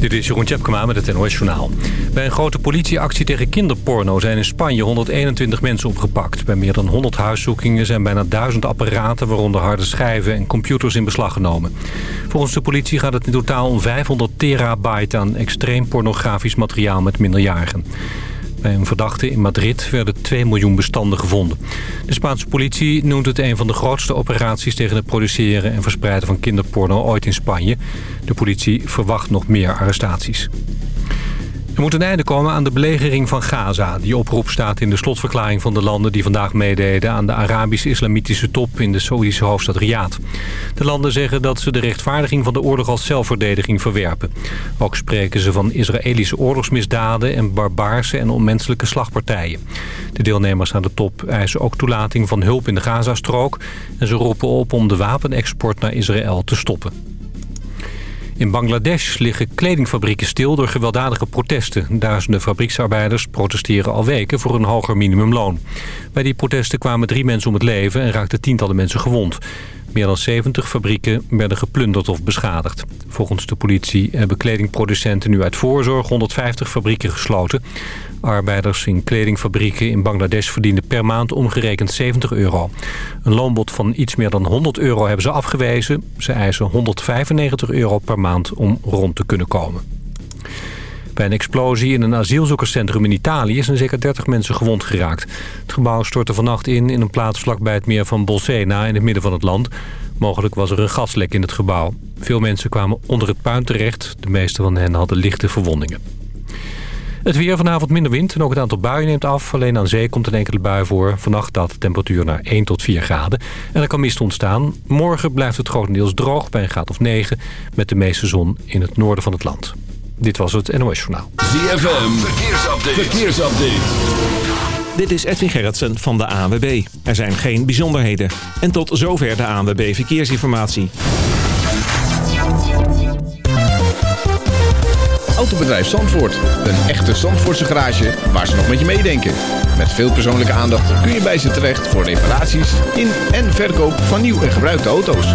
Dit is Jeroen Tjepkema met het NOS Journaal. Bij een grote politieactie tegen kinderporno zijn in Spanje 121 mensen opgepakt. Bij meer dan 100 huiszoekingen zijn bijna 1000 apparaten... waaronder harde schijven en computers in beslag genomen. Volgens de politie gaat het in totaal om 500 terabyte aan extreem pornografisch materiaal met minderjarigen. Bij een verdachte in Madrid werden 2 miljoen bestanden gevonden. De Spaanse politie noemt het een van de grootste operaties... tegen het produceren en verspreiden van kinderporno ooit in Spanje. De politie verwacht nog meer arrestaties. Er moet een einde komen aan de belegering van Gaza. Die oproep staat in de slotverklaring van de landen die vandaag meededen... aan de Arabisch-Islamitische top in de Saoedische hoofdstad Riyadh. De landen zeggen dat ze de rechtvaardiging van de oorlog als zelfverdediging verwerpen. Ook spreken ze van Israëlische oorlogsmisdaden... en barbaarse en onmenselijke slagpartijen. De deelnemers aan de top eisen ook toelating van hulp in de Gazastrook... en ze roepen op om de wapenexport naar Israël te stoppen. In Bangladesh liggen kledingfabrieken stil door gewelddadige protesten. Duizenden fabrieksarbeiders protesteren al weken voor een hoger minimumloon. Bij die protesten kwamen drie mensen om het leven en raakten tientallen mensen gewond. Meer dan 70 fabrieken werden geplunderd of beschadigd. Volgens de politie hebben kledingproducenten nu uit voorzorg 150 fabrieken gesloten. Arbeiders in kledingfabrieken in Bangladesh verdienen per maand omgerekend 70 euro. Een loonbod van iets meer dan 100 euro hebben ze afgewezen. Ze eisen 195 euro per maand om rond te kunnen komen. Bij een explosie in een asielzoekerscentrum in Italië zijn zeker 30 mensen gewond geraakt. Het gebouw stortte vannacht in in een plaats vlakbij het meer van Bolsena in het midden van het land. Mogelijk was er een gaslek in het gebouw. Veel mensen kwamen onder het puin terecht. De meeste van hen hadden lichte verwondingen. Het weer vanavond minder wind en ook het aantal buien neemt af. Alleen aan zee komt een enkele bui voor. Vannacht daalt de temperatuur naar 1 tot 4 graden. En er kan mist ontstaan. Morgen blijft het grotendeels droog bij een graad of 9... met de meeste zon in het noorden van het land. Dit was het NOS Journaal. ZFM, verkeersupdate. verkeersupdate. Dit is Edwin Gerritsen van de ANWB. Er zijn geen bijzonderheden. En tot zover de ANWB Verkeersinformatie. Autobedrijf Zandvoort. Een echte Zandvoortse garage waar ze nog met je meedenken. Met veel persoonlijke aandacht kun je bij ze terecht voor reparaties in en verkoop van nieuw en gebruikte auto's.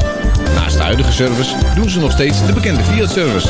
Naast de huidige service doen ze nog steeds de bekende Fiat-service.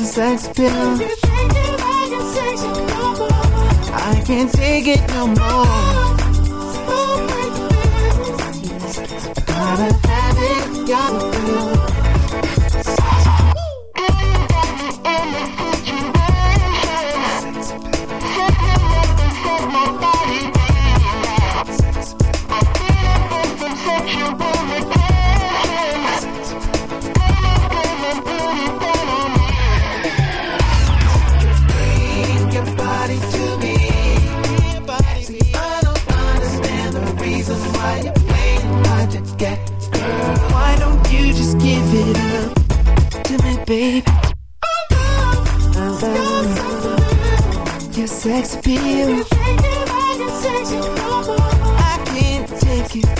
Sex appeal. I can't take it no more. I gotta have it, gotta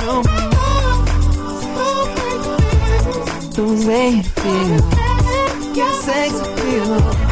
room. The way you feel, your sex appeal.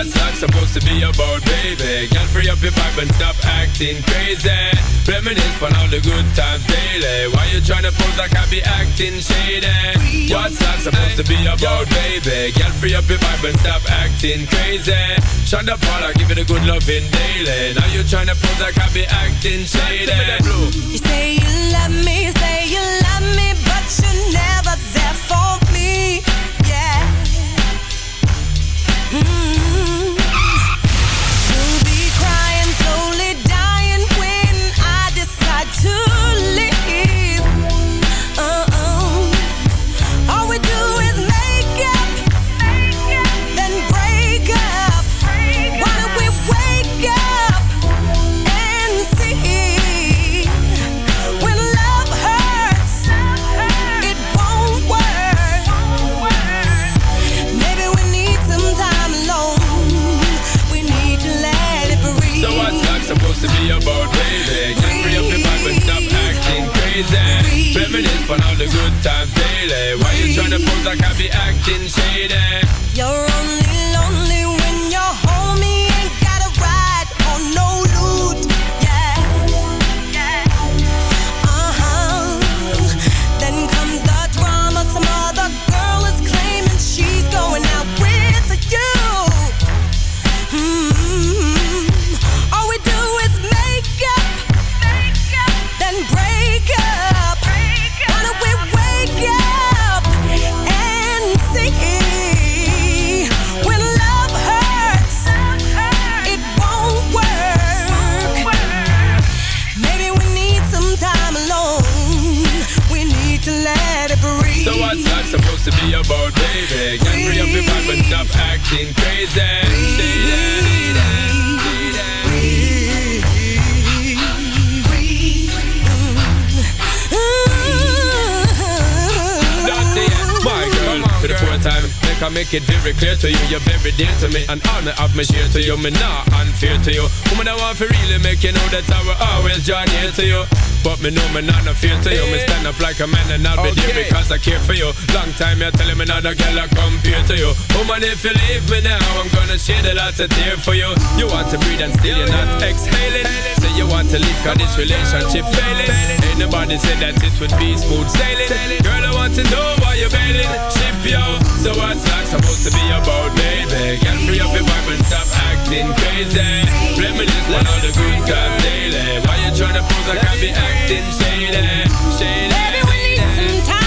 what's that supposed to be about, baby? Girl, free up your vibe and stop acting crazy. Reminisce on all the good times daily. Why you tryna pose like I be acting shady? What's that supposed to be about, baby? Girl, free up your vibe and stop acting crazy. Shonda Paula, give it a good loving daily. Now you tryna pose like I be acting shady. You say you love me, say you love me, but you're never there for me. Yeah. Mm. To daily. Why you tryna pose like I be acting shady? You're Make it very clear to you, you're very dear to me, all me have me share to you, me not unfair to you. Woman, I want to really make you know that I will always join here to you. But me know me not no fear to you. Me stand up like a man and I'll be there because I care for you. Long time you're telling me not a girl I compare to you. Woman, if you leave me now, I'm gonna shed a lot of tears for you. You want to breathe and still you're not exhaling. Say you want to leave cause this relationship failing. Ain't nobody said that it would be smooth sailing. Girl, I want to know why you're bailing. Ship yo. So what's that supposed to be about, baby? Get free up your vibe and stop acting crazy. Reminisce on all the good times daily. Why you tryna pose I be acting shady? Shady. Maybe we need some time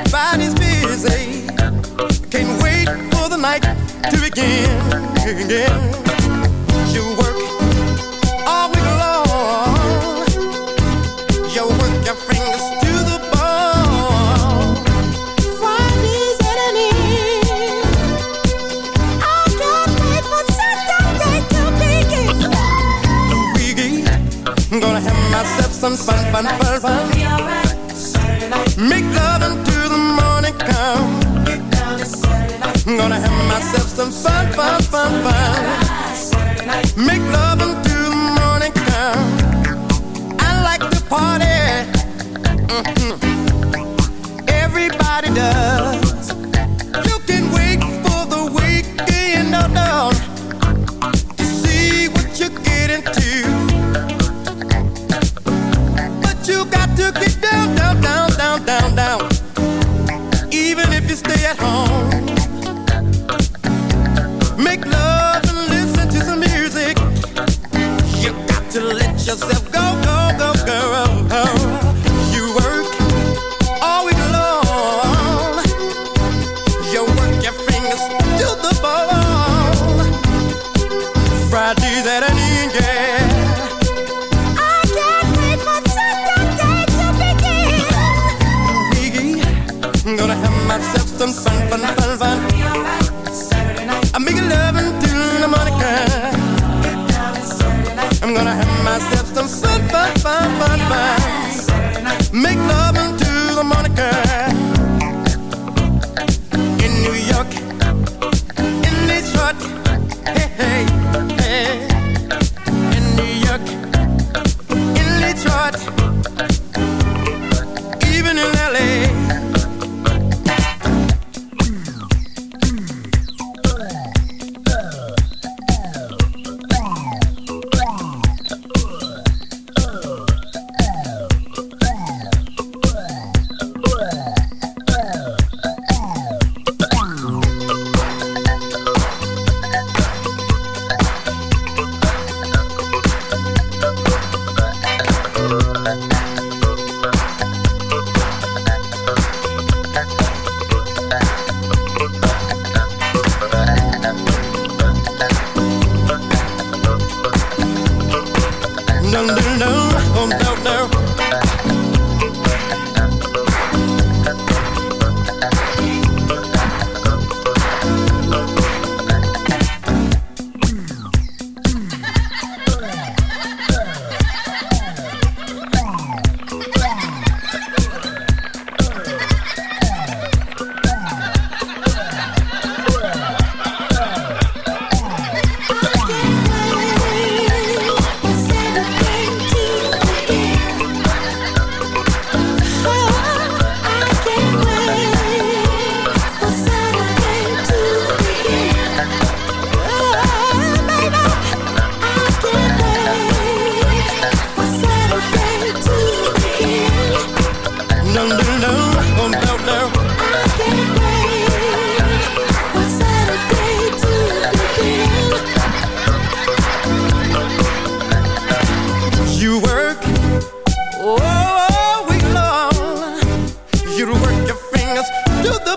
everybody's busy. Can't wait for the night to begin. You work all week long. You work your fingers to the bone. Friday's at an end. I can't wait for Saturday to begin. Weekend, gonna have myself some fun, fun, fun, fun. Make love down. Gonna have myself some fun, fun, fun, fun. Make love and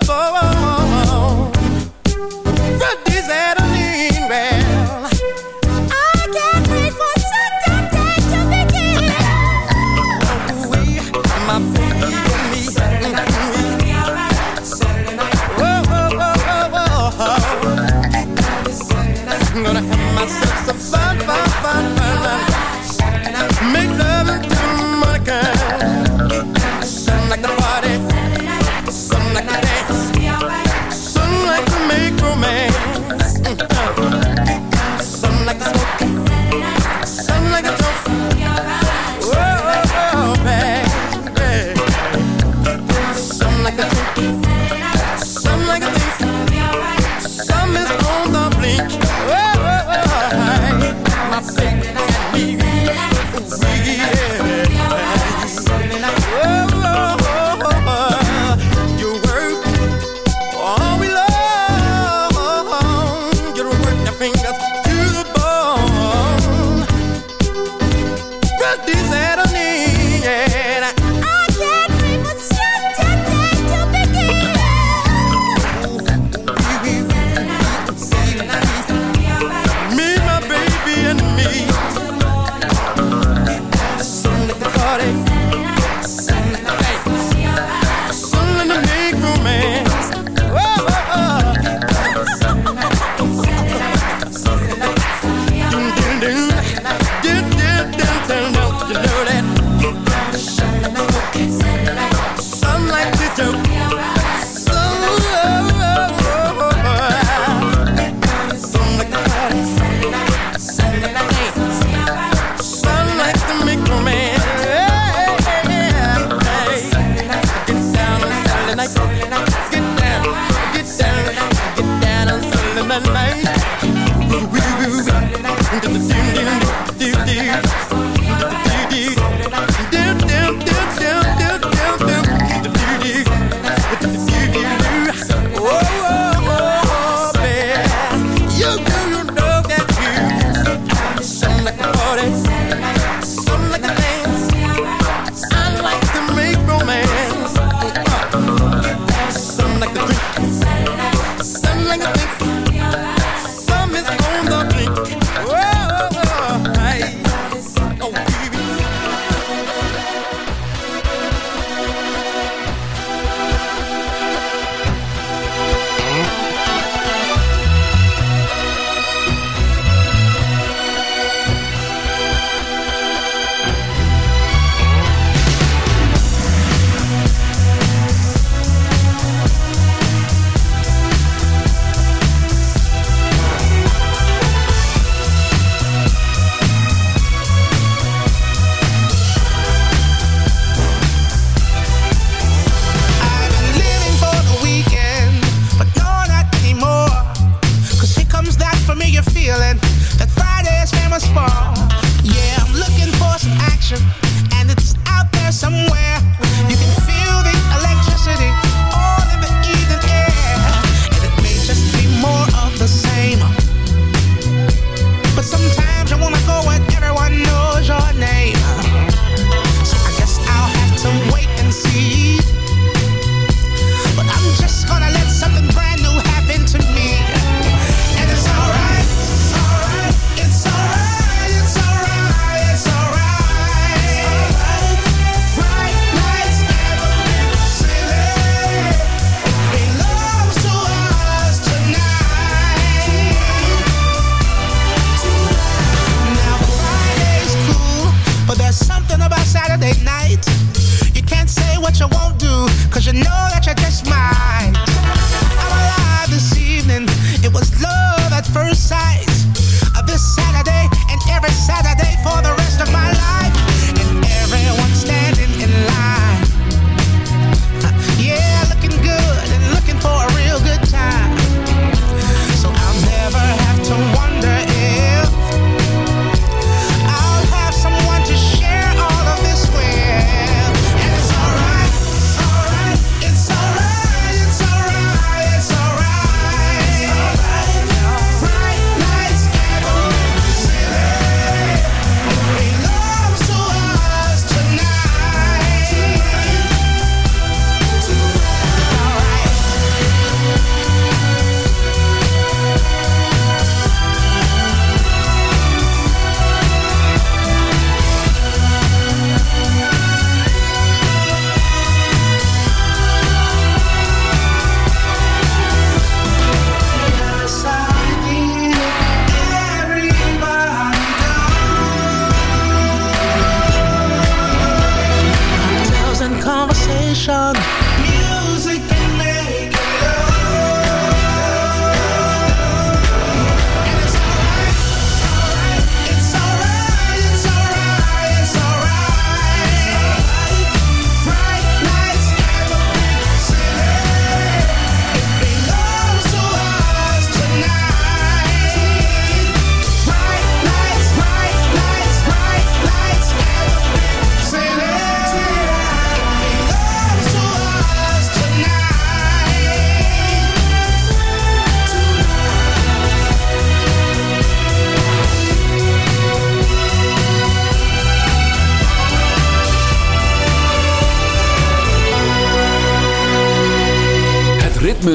the boat.